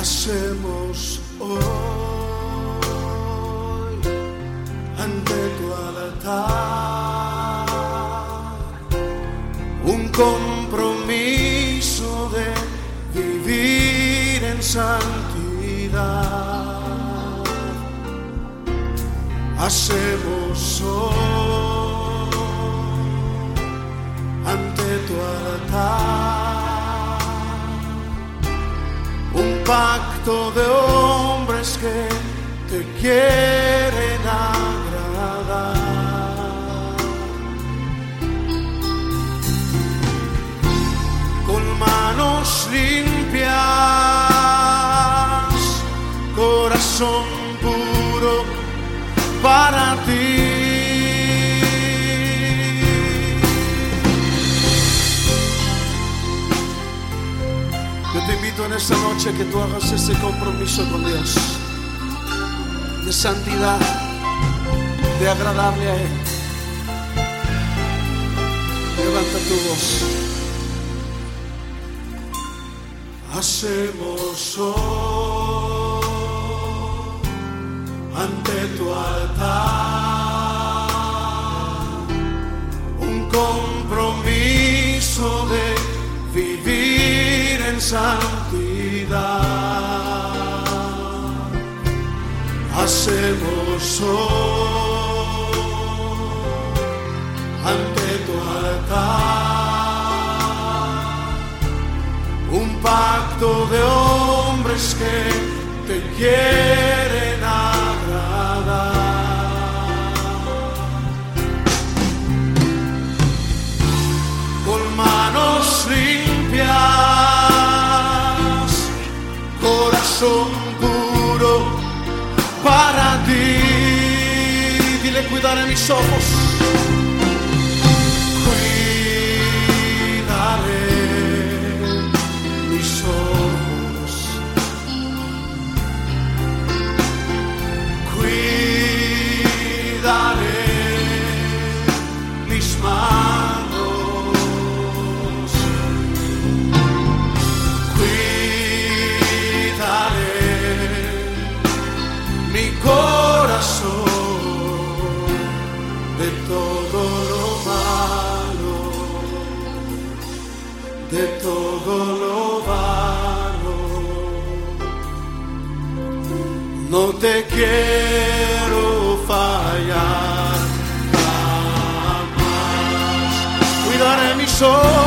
hacemos hoy ante tu altar un compromiso de vivir en santidad. Hacemos hoy ante tu altar un pacto de hombres que te quieren en esta noche que tú hagas ese compromiso con Dios de santidad, de agradarle a Él. Levanta tu voz. Hacemos hoy ante tu altar un compromiso de vivir en santidad. Hacemos hoy ante tu altar un pacto de hombres que te quieren Dile cuidaré mis ojos. De todo lo malo. No te quiero fallar jamás. Cuidaré mis ojos.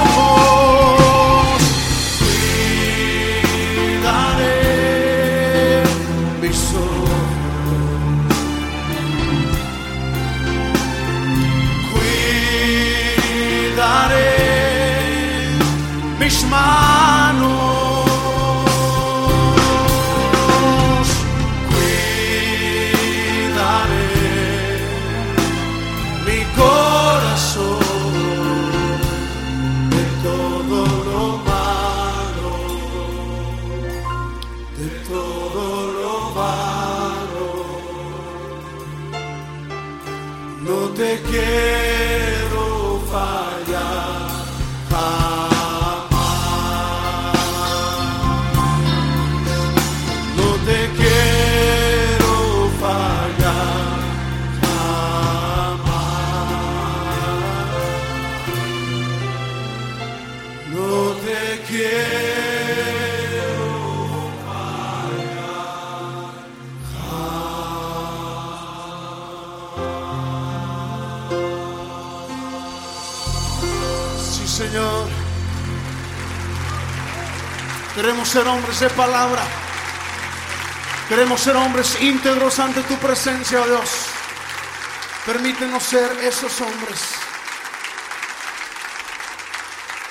Mis manos. Cuidaré mi corazón de todo lo malo, de todo lo malo. No te quiero Señor. Queremos ser hombres de palabra. Queremos ser hombres íntegros ante tu presencia, oh Dios. Permítenos ser esos hombres.